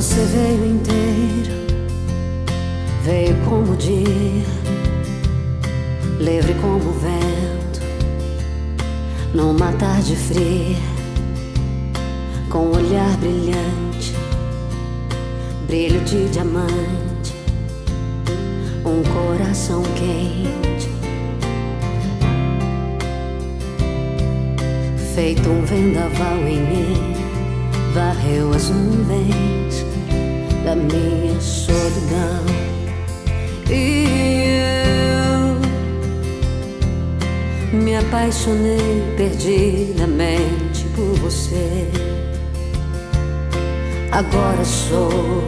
Você veio inteiro, veio como dia, livre como o vento, numa tarde fria, com um olhar brilhante, brilho de diamante, um coração quente, feito um vendaval em mim, varreu as nuvens da minha solidão. E eu me apaixonei perdidamente por você. Agora sou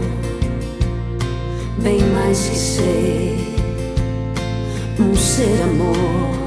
bem mais que ser um ser amor.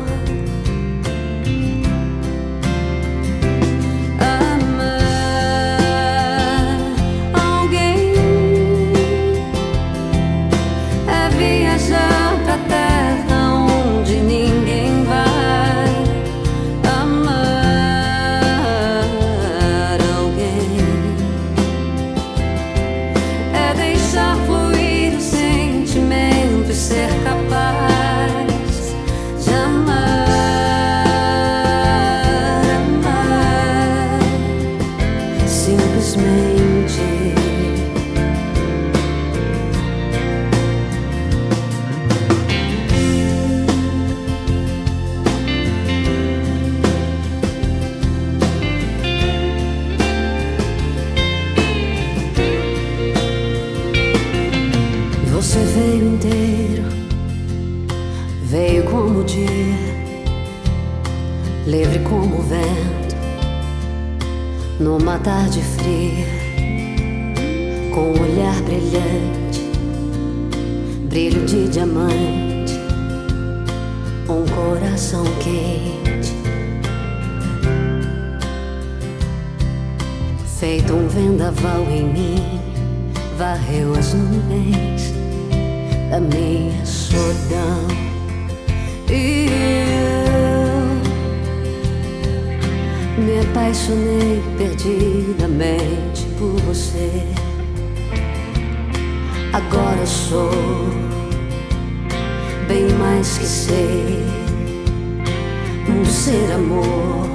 Você veio inteiro, veio como o dia, livre como o vento, numa tarde fria, com um olhar brilhante, brilho de diamante, um coração quente, feito um vendaval em mim, varreu as nuvens da minha solidão. E eu me apaixonei perdidamente por você. Agora sou bem mais que ser um ser amor.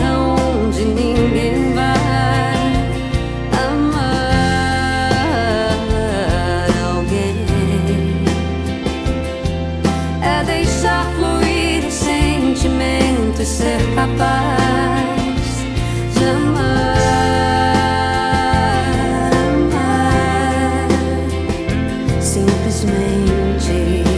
mangy.